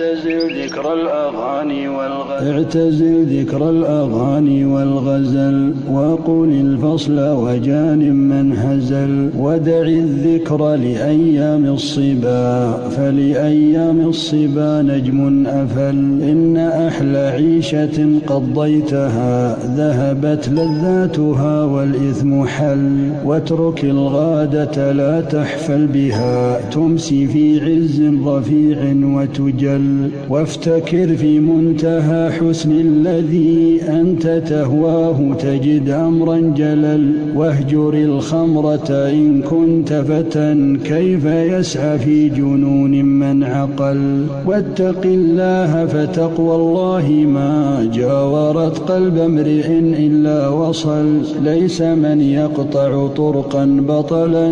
اعتزل ذكر الأغاني والغزل. اعتزل ذكر الأغاني والغزل وقل الفصل وجان من هزل. ودع الذكر لأيام الصبا فلأيام الصبا نجم أفل. إن أحلى عيشة قضيتها ذهبت لذاتها والإثم حل. واترك الغادة لا تحفل بها تمسي في عز رفيع وتجل. وافتكر في منتهى حسن الذي أنت تهواه تجد أمرا جلل واهجر الخمرة إن كنت فتى كيف يسعى في جنون من عقل واتق الله فتقوى الله ما جاورت قلب امرئ إلا وصل ليس من يقطع طرقا بطلا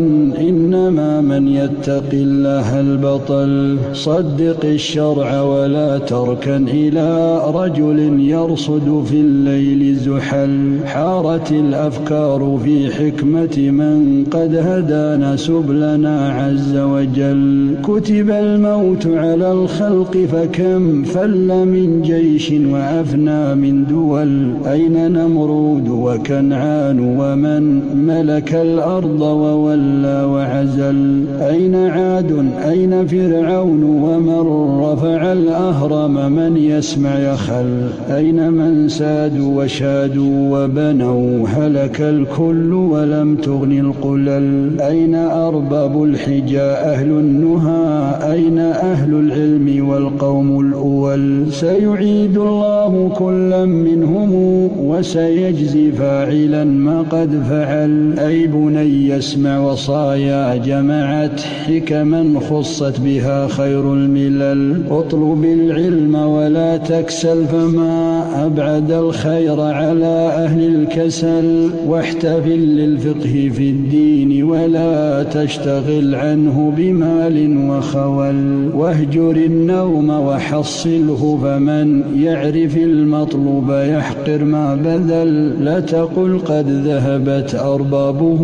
إنما من يتقي الله البطل صدق الشرع ولا تركن إلى رجل يرصد في الليل زحل حارت الأفكار في حكمة من قد هدانا سبلنا عز وجل. كتب الموت على الخلق فكم فل من جيش وأفنى من دول. أين نمرود وكنعان ومن ملك الأرض وولى وعزل. أين عاد؟ أين فرعون ومن رفع مع الأهرم من يسمع يخل أين من سادوا وشادوا وبنوا؟ هلك الكل ولم تغن القلل. أين أرباب الحجى أهل النهى؟ أين أهل العلم والقوم الأول؟ سيعيد الله كلا منهم وسيجزي فاعلا ما قد فعل. أي بني يسمع وصايا جمعت حكما خصت بها خير الملل. واطلب العلم ولا تكسل فما أبعد الخير على أهل الكسل واحتفل للفقه في الدين ولا تشتغل عنه بمال وخول واهجر النوم وحصله فمن يعرف المطلوب يحقق فحقر ما بذل لا تقل قد ذهبت أربابه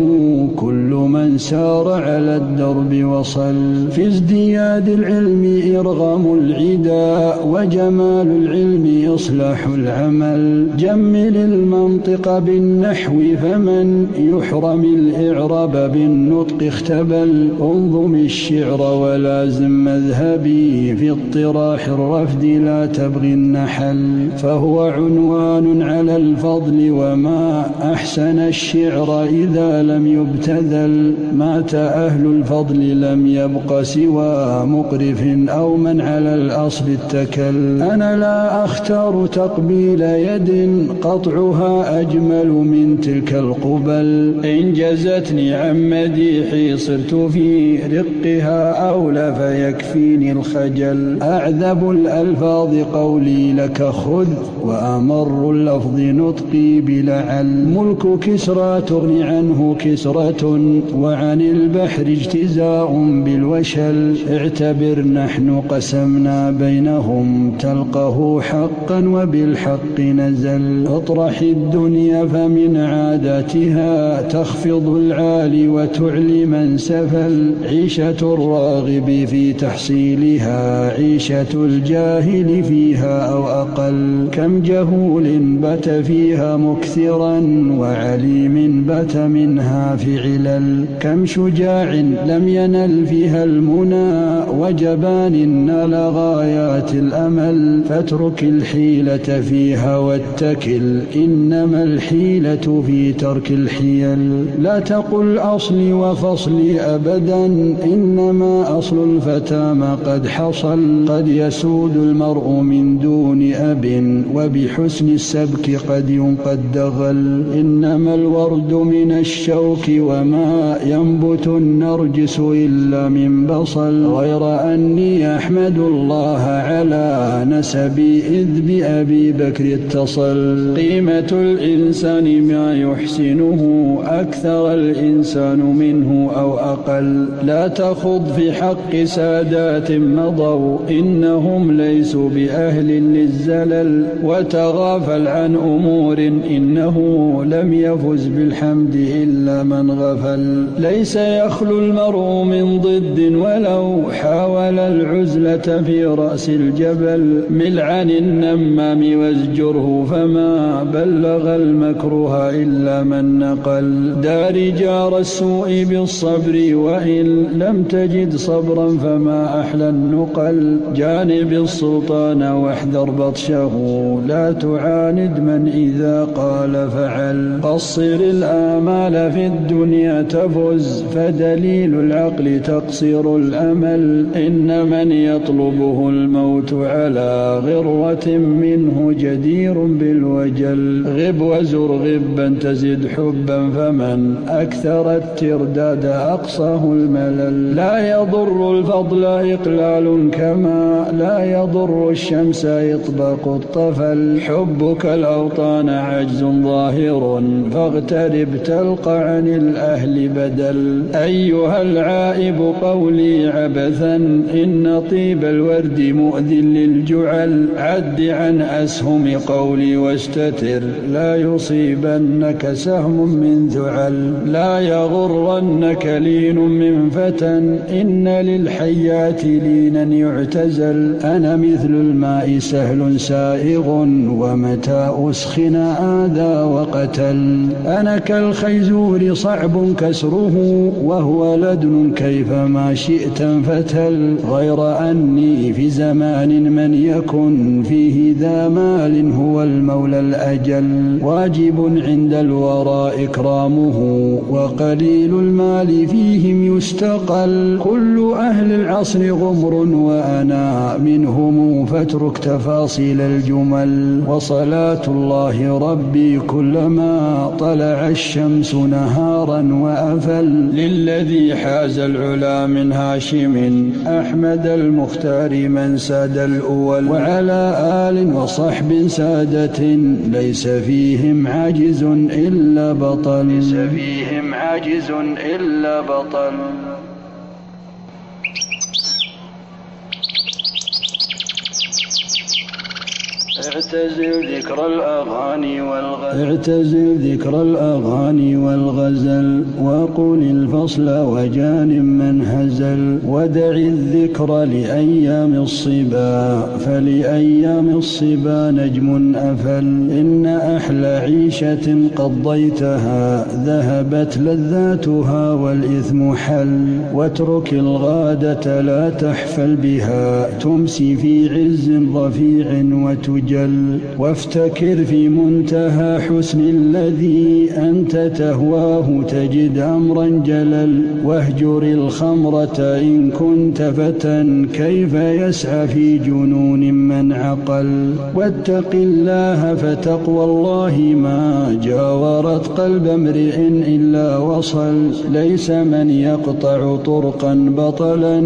كل من سار على الدرب وصل في ازدياد العلم إرغم العداء وجمال العلم إصلاح العمل جمل المنطق بالنحو فمن يحرم الإعراب بالنطق اختبل انظم الشعر ولازم مذهبي في اطراح الرفد لا تبغي النحل فهو عنوان على الفضل وما أحسن الشعر إذا لم يبتذل. مات أهل الفضل لم يبق سوى مقرف أو من على الأصل اتكل. أنا لا أختار تقبيل يد قطعها أجمل من تلك القبل. إن جزتني عن مديحي صرت في رقها أولى فيكفيني الخجل. أعذب الألفاظ قولي لك خذ وأمر اللفظ نطقي بلعل. ملك كسرى تغني عنه كسرة وعن البحر اجتزاء بالوشل. اعتبر نحن قسمنا بينهم تلقه حقا وبالحق نزل. اطرح الدنيا فمن عاداتها تخفض العالي وتعلي من سفل. عيشة الراغب في تحصيلها عيشة الجاهل فيها أو أقل. كم جهول بت فيها مكثرا وعليم بت منها فعلا كم شجاع لم ينل فيها المنى وجبان نال غايات الأمل فاترك الحيلة فيها واتكل إنما الحيلة في ترك الحيل لا تقل أصلي وفصلي أبدا إنما أصل الفتى ما قد حصل قد يسود المرء من دون أب وبحسن السبيل السبك قد ينقد دغل إنما الورد من الشوك وما ينبت النرجس إلا من بصل. غير أني أحمد الله على نسبي إذ بأبي بكر اتصل. قيمة الإنسان ما يحسنه أكثر الإنسان منه أو أقل. لا تخض في حق سادات مضوا. إنهم ليسوا بأهل للزلل. وتغافل عن أمور إنه لم يفز بالحمد إلا من غفل. ليس يخلو المرء من ضد ولو حاول العزلة في رأس الجبل. مل عن النمام وازجره فما بلغ المكروه إلا من نقل. دار جار السوء بالصبر وإن لم تجد صبرا فما أحلى النقل. جانب السلطان واحذر بطشه لا تعاني ندما إذا قال فعل. قصر الآمال في الدنيا تفز فدليل العقل تقصير الأمل. إن من يطلبه الموت على غرة منه جدير بالوجل. غب وزر غبا تزد حبا فمن أكثر الترداد أقصاه الملل. لا يضر الفضل إقلال كما لا يضر الشمس إطبق الطفل. حبك كالأوطان عجز ظاهر فاغترب تلقى عن الأهل بدل. أيها العائب قولي عبثا إن طيب الورد مؤذ للجعل. عد عن أسهم قولي واستتر لا يصيبنك سهم من ذعل. لا يغرنك لين من فتى إن للحيات لينا يعتزل. أنا مثل الماء سهل سائغ ومتى أسخن آذى وقتل. أنا كالخيزور صعب كسره وهو لدن كيفما شئت فتل غير أني في زمان من يكن فيه ذا مال هو المولى الأجل. واجب عند الورى إكرامه وقليل المال فيهم يستقل. كل أهل العصر غمر وأنا منهم فاترك تفاصيل الجمل. وصلاة آيات الله ربي كلما طلع الشمس نهارا وأفل للذي حاز العلا من هاشم أحمد المختار من ساد الأول وعلى آل وصحب سادة ليس فيهم عاجز إلا بطل ليس فيهم عاجز إلا بطل اعتزل ذكر الأغاني والغزل. اعتزل ذكر الأغاني والغزل وقل الفصل وجان من هزل. ودع الذكر لأيام الصبا فلأيام الصبا نجم أفل. إن أحلى عيشة قضيتها ذهبت لذاتها والإثم حل. واترك الغادة لا تحفل بها تمسي في عز رفيع وتجل. وجل وافتكر في منتهى حسن الذي أنت تهواه تجد أمرا جلل واهجر الخمرة إن كنت فتى كيف يسعى في جنون من عقل واتق الله فتقوى الله ما جاورت قلب امرئ إلا وصل ليس من يقطع طرقا بطلا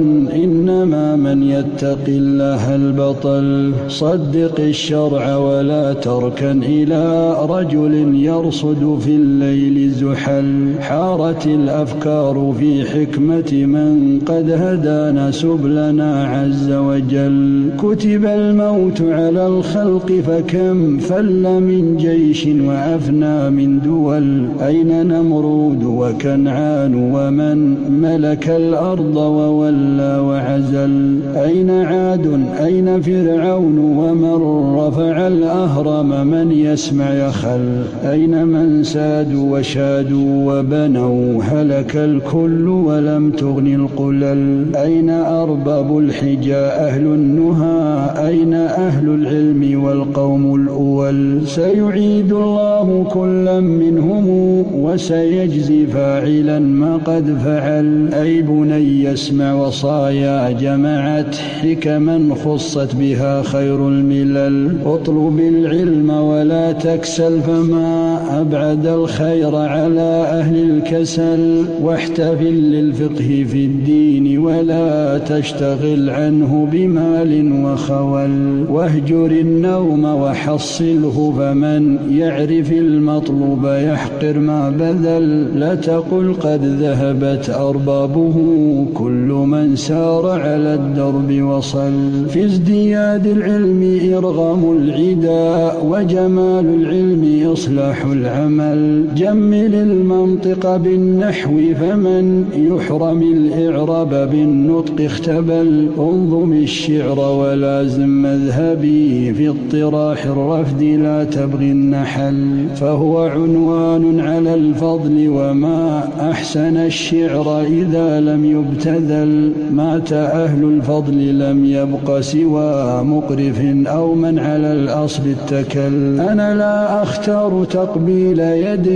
إنما من يتقي الله البطل صدق الشر الشرع ولا تركن إلى رجل يرصد في الليل زحل حارت الأفكار في حكمة من قد هدانا سبلنا عز وجل. كتب الموت على الخلق فكم فل من جيش وأفنى من دول. أين نمرود وكنعان ومن ملك الأرض وولى وعزل. أين عاد؟ أين فرعون ومن رفع الأهرم من يسمع يخل أين من سادوا وشادوا وبنوا هلك الكل ولم تغن القلل أين أرباب الحجى أهل النهى أين أهل العلم والقوم الأول سيعيد الله كلا منهم وسيجزي فاعلا ما قد فعل. أي بني يسمع وصايا جمعت حكما خصت بها خير الملل. اطلب العلم ولا تكسل فما أبعد الخير على أهل الكسل. واحتفل للفقه في الدين ولا تشتغل عنه بمال وخول. واهجر النوم وحصله فمن يعرف المطلوب يحقر ما بذل لا تقل قد ذهبت أربابه كل من سار على الدرب وصل في ازدياد العلم إرغم العداء وجمال العلم إصلاح العمل جمل المنطق بالنحو فمن يحرم الإعراب بالنطق اختبل انظم الشعر ولازم مذهبي في اطراح الرفد لا تبغي النحل فهو عنوان على الفضل وما أحسن الشعر إذا لم يبتذل. مات أهل الفضل لم يبق سوى مقرف أو من على الأصل اتكل. أنا لا أختار تقبيل يد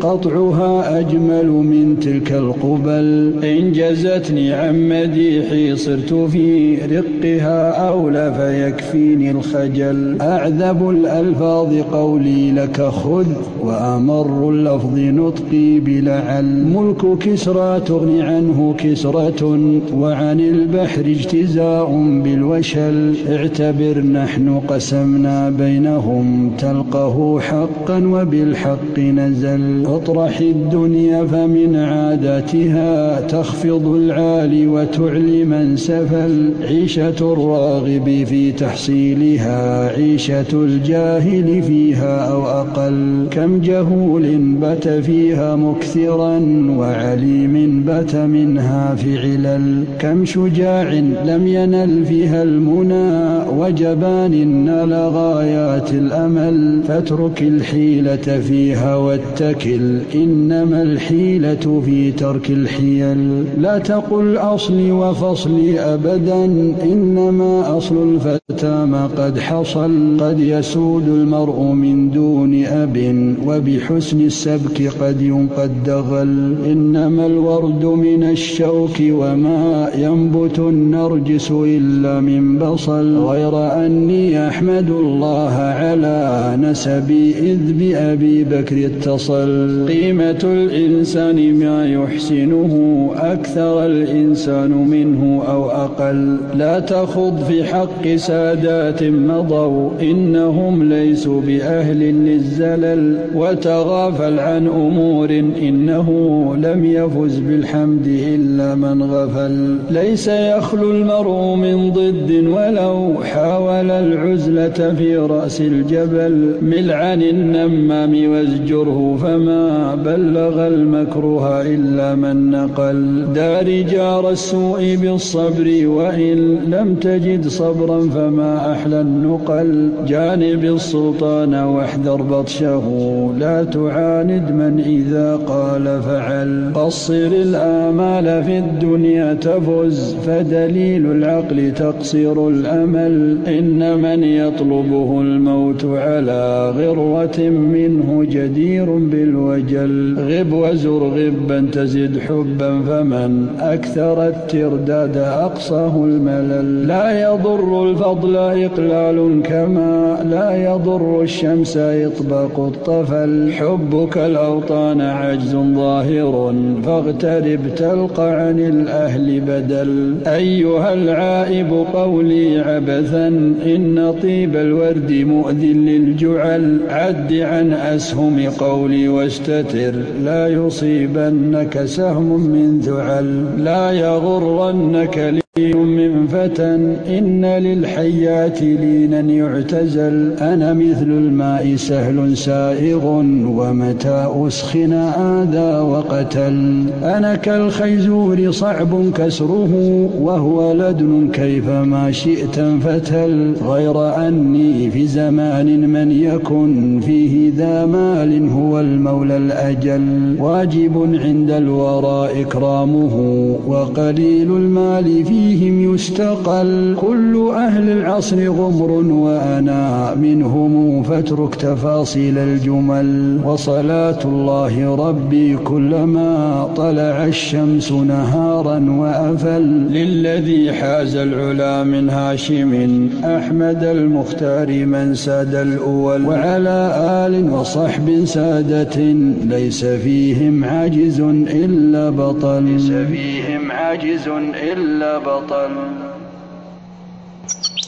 قطعها أجمل من تلك القبل. إن جزتني عن مديحي صرت في رقها أولى فيكفيني الخجل. أعذب الألفاظ قولي لك خذ وأمر اللفظ نطقي بلعل. ملك كسرى تغني عنه كسرة وعن البحر اجتزاء بالوشل. اعتبر نحن قسمنا بينهم تلقه حقا وبالحق نزل. اطرح الدنيا فمن عاداتها تخفض العالي وتعلي من سفل. عيشة الراغب في تحصيلها عيشة الجاهل فيها أو أقل. كم جهول بت فيها مكثرا وعليم بات منها فعلا كم شجاع لم ينل فيها المنى وجبان نال غايات الأمل. فاترك الحيلة فيها واتكل إنما الحيلة في ترك الحيل. لا تقل أصلي وفصلي أبدا إنما أصل الفتى ما قد حصل. قد يسود المرء من دون أب وبحسن السبك قد قد دغل إنما الورد من الشوك وما ينبت النرجس إلا من بصل. غير أني أحمد الله على نسبي إذ بأبي بكر اتصل. قيمة الإنسان ما يحسنه أكثر الإنسان منه أو أقل. لا تخض في حق سادات مضوا. إنهم ليسوا بأهل للزلل. وتغافل عن أمور إنه لم يفز بالحمد إلا من غفل. ليس يخلو المرء من ضد ولو حاول العزلة في رأس الجبل. مل عن النمام وازجره فما بلغ المكروه إلا من نقل. دار جار السوء بالصبر وإن لم تجد صبرا فما أحلى النقل. جانب السلطان واحذر بطشه. لا تعاند من إذا قال فعل قصر الآمال في الدنيا تفز فدليل العقل تقصير الأمل إن من يطلبه الموت على غرة منه جدير بالوجل غب وزر غبا تزد حبا فمن أكثر الترداد أقصاه الملل لا يضر الفضل إقلال كما لا يضر الشمس إطباق الطفل حبك الأوطان السلطان عجز ظاهر فاغترب تلقى عن الأهل بدل. أيها العائب قولي عبثا إن طيب الورد مؤذ للجعل. عد عن أسهم قولي واستتر لا يصيبنك سهم من ذعل. لا يغرنك من فتى إن للحيات لينا يعتزل. أنا مثل الماء سهل سائغ ومتى أسخن آذى وقتل. أنا كالخيزور صعب كسره وهو لدن كيفما شئت انفتل. غير أني في زمان من يكن فيه ذا مال هو المولى الأجل. واجب عند الورى إكرامه وقليل المال فيه فيهم يستقل. كل أهل العصر غمر وأنا منهم فاترك تفاصيل الجمل. وصلاة الله ربي كلما طلع الشمس نهارا وأفل. للذي حاز العلا من هاشم. أحمد المختار من ساد الأول. وعلى آل وصحب سادة. ليس فيهم عاجز إلا بطل. ليس فيهم عاجز إلا بطل. صراطا